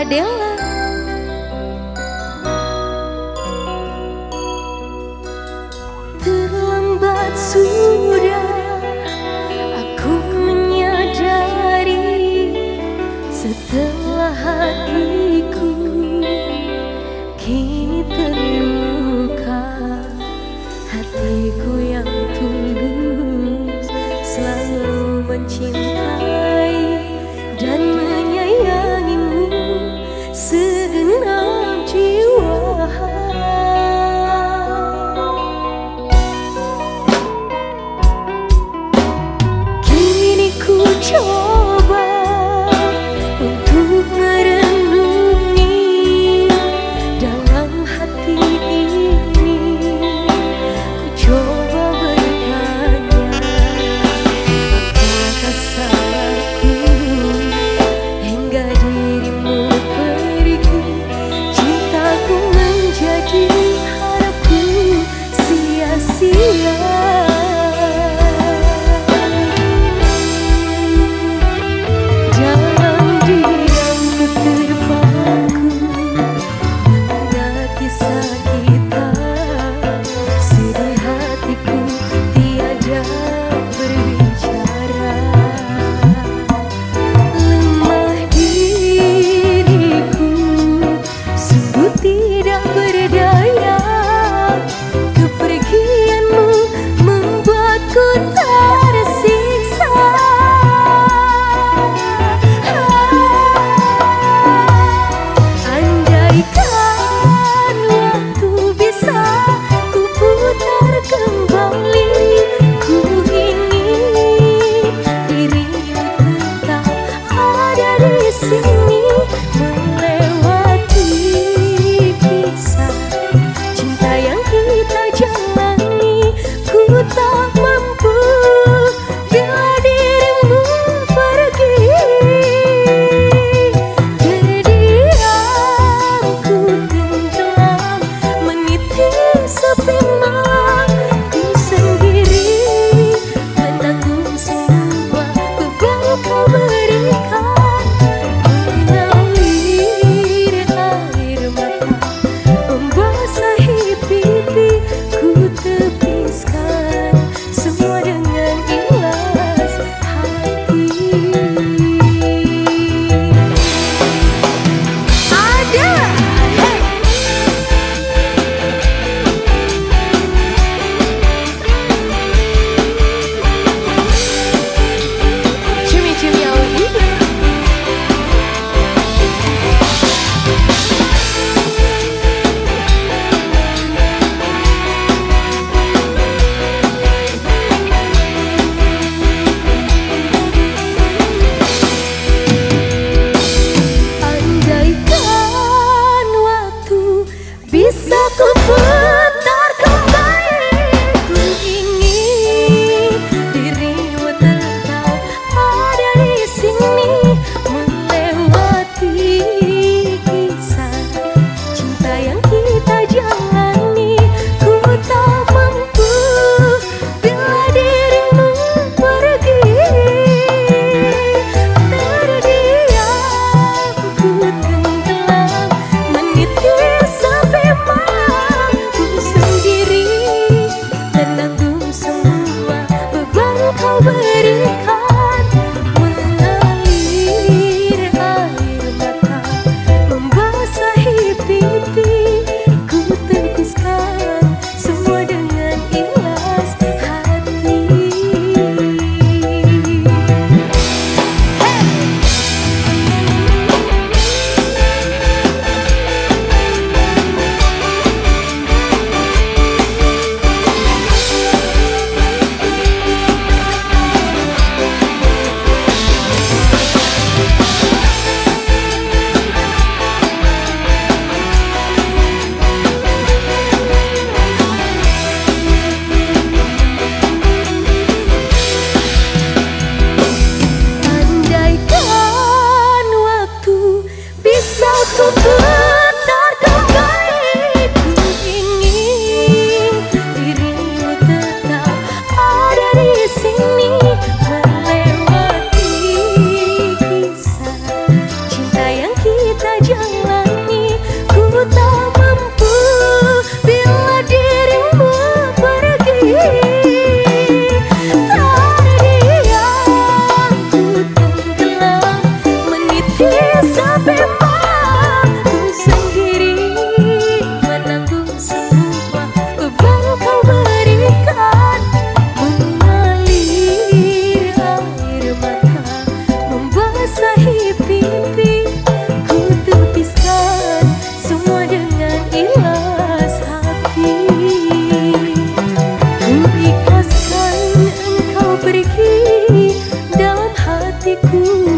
Adela. Terlambat sudah Aku menyadari Setelah hatiku Kini terluka Yeah. Ooh.